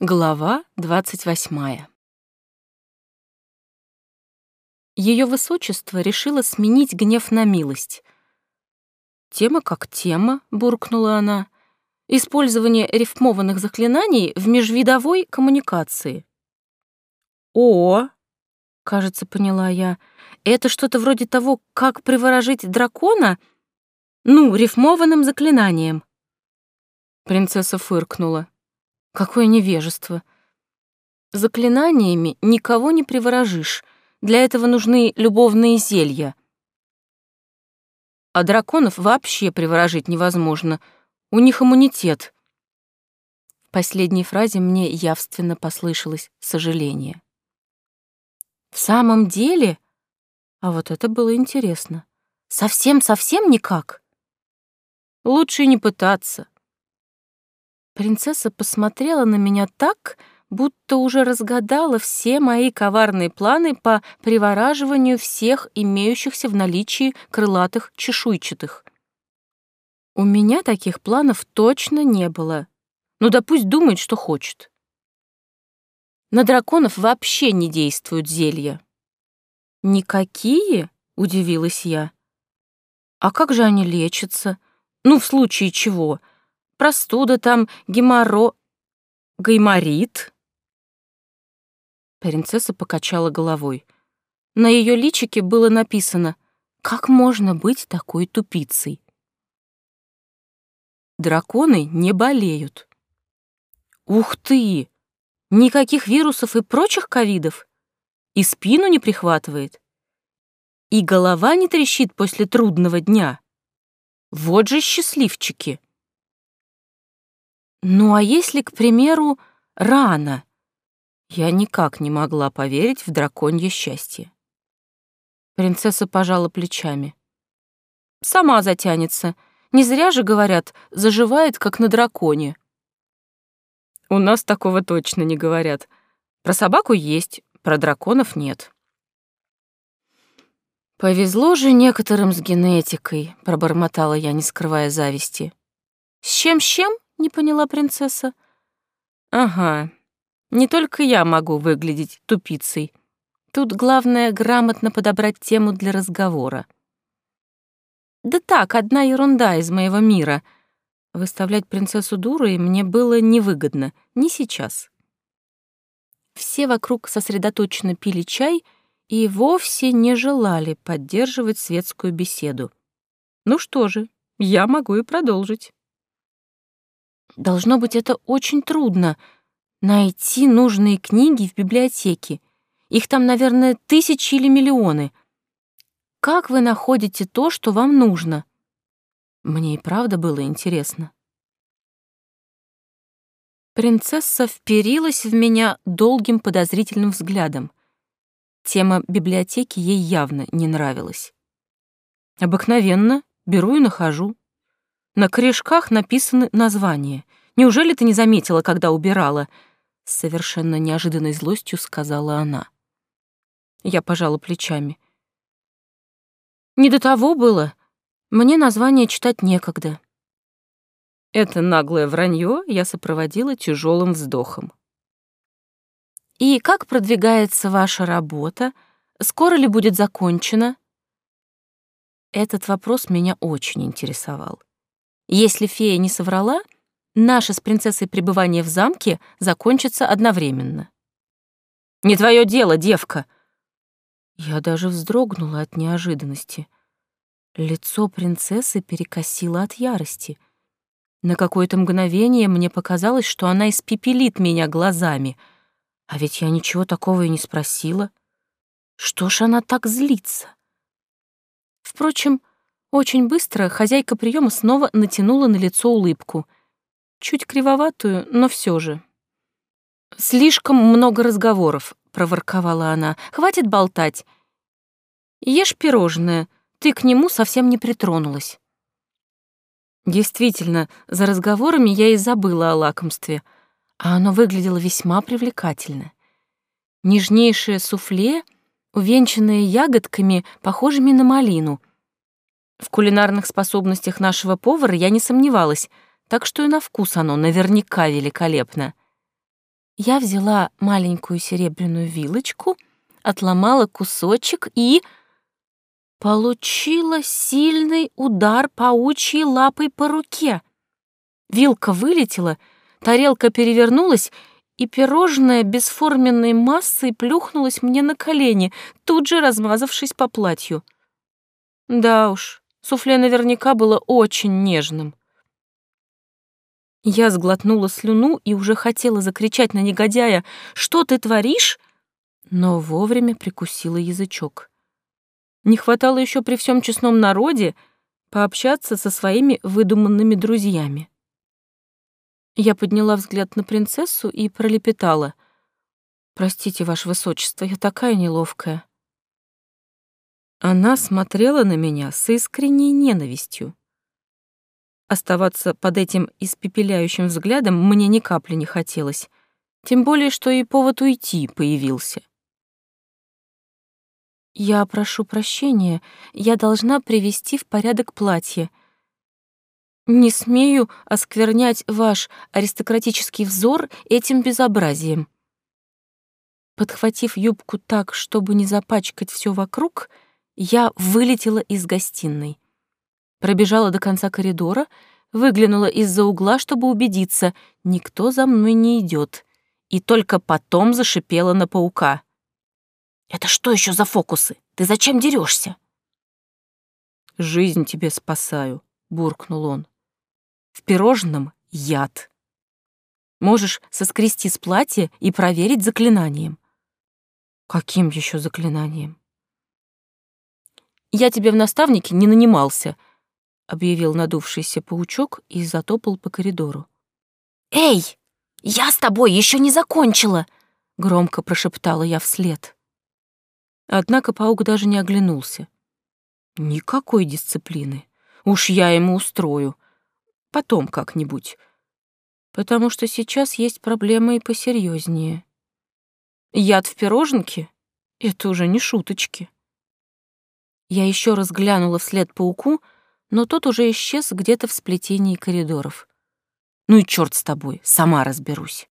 Глава двадцать восьмая. Ее высочество решило сменить гнев на милость. «Тема как тема», — буркнула она. «Использование рифмованных заклинаний в межвидовой коммуникации». «О!» — кажется, поняла я. «Это что-то вроде того, как приворожить дракона? Ну, рифмованным заклинанием». Принцесса фыркнула. Какое невежество. Заклинаниями никого не приворожишь. Для этого нужны любовные зелья. А драконов вообще приворожить невозможно. У них иммунитет. В последней фразе мне явственно послышалось сожаление. В самом деле? А вот это было интересно. Совсем-совсем никак? Лучше не пытаться. Принцесса посмотрела на меня так, будто уже разгадала все мои коварные планы по привораживанию всех имеющихся в наличии крылатых чешуйчатых. У меня таких планов точно не было. Ну да пусть думает, что хочет. На драконов вообще не действуют зелья. «Никакие?» — удивилась я. «А как же они лечатся? Ну, в случае чего?» Простуда там, геморо... гайморит?» Принцесса покачала головой. На ее личике было написано «Как можно быть такой тупицей?» Драконы не болеют. Ух ты! Никаких вирусов и прочих ковидов? И спину не прихватывает? И голова не трещит после трудного дня? Вот же счастливчики! Ну а если, к примеру, рана? Я никак не могла поверить в драконье счастье. Принцесса пожала плечами. Сама затянется. Не зря же говорят, заживает, как на драконе. У нас такого точно не говорят. Про собаку есть, про драконов нет. Повезло же некоторым с генетикой, пробормотала я, не скрывая зависти. С чем с чем? Не поняла принцесса. Ага, не только я могу выглядеть тупицей. Тут главное грамотно подобрать тему для разговора. Да так, одна ерунда из моего мира. Выставлять принцессу дурой мне было невыгодно, не сейчас. Все вокруг сосредоточенно пили чай и вовсе не желали поддерживать светскую беседу. Ну что же, я могу и продолжить. Должно быть, это очень трудно — найти нужные книги в библиотеке. Их там, наверное, тысячи или миллионы. Как вы находите то, что вам нужно? Мне и правда было интересно. Принцесса вперилась в меня долгим подозрительным взглядом. Тема библиотеки ей явно не нравилась. Обыкновенно беру и нахожу. На корешках написаны названия. Неужели ты не заметила, когда убирала?» С совершенно неожиданной злостью сказала она. Я пожала плечами. «Не до того было. Мне название читать некогда». Это наглое вранье я сопроводила тяжелым вздохом. «И как продвигается ваша работа? Скоро ли будет закончена?» Этот вопрос меня очень интересовал. Если фея не соврала, наше с принцессой пребывание в замке закончится одновременно. «Не твое дело, девка!» Я даже вздрогнула от неожиданности. Лицо принцессы перекосило от ярости. На какое-то мгновение мне показалось, что она испепелит меня глазами. А ведь я ничего такого и не спросила. Что ж она так злится? Впрочем, очень быстро хозяйка приема снова натянула на лицо улыбку. Чуть кривоватую, но все же. «Слишком много разговоров», — проворковала она. «Хватит болтать. Ешь пирожное. Ты к нему совсем не притронулась». Действительно, за разговорами я и забыла о лакомстве, а оно выглядело весьма привлекательно. Нежнейшее суфле, увенчанное ягодками, похожими на малину, в кулинарных способностях нашего повара я не сомневалась, так что и на вкус оно наверняка великолепно. Я взяла маленькую серебряную вилочку, отломала кусочек и... Получила сильный удар паучьей лапой по руке. Вилка вылетела, тарелка перевернулась, и пирожное бесформенной массой плюхнулось мне на колени, тут же размазавшись по платью. Да уж, суфле наверняка было очень нежным. Я сглотнула слюну и уже хотела закричать на негодяя «Что ты творишь?», но вовремя прикусила язычок. Не хватало еще при всем честном народе пообщаться со своими выдуманными друзьями. Я подняла взгляд на принцессу и пролепетала. «Простите, ваше высочество, я такая неловкая». Она смотрела на меня с искренней ненавистью. Оставаться под этим испепеляющим взглядом мне ни капли не хотелось, тем более, что и повод уйти появился. «Я прошу прощения, я должна привести в порядок платье. Не смею осквернять ваш аристократический взор этим безобразием». Подхватив юбку так, чтобы не запачкать все вокруг, я вылетела из гостиной пробежала до конца коридора, выглянула из-за угла, чтобы убедиться, никто за мной не идет, и только потом зашипела на паука. «Это что еще за фокусы? Ты зачем дерешься? «Жизнь тебе спасаю», — буркнул он. «В пирожном яд. Можешь соскрести с платья и проверить заклинанием». «Каким еще заклинанием?» «Я тебе в наставнике не нанимался», — объявил надувшийся паучок и затопал по коридору. «Эй, я с тобой еще не закончила!» — громко прошептала я вслед. Однако паук даже не оглянулся. Никакой дисциплины. Уж я ему устрою. Потом как-нибудь. Потому что сейчас есть проблема и посерьезнее. Яд в пироженке — это уже не шуточки. Я еще раз глянула вслед пауку — но тот уже исчез где-то в сплетении коридоров. Ну и черт с тобой, сама разберусь.